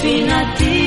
Pinati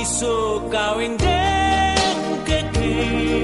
uso kawin den keke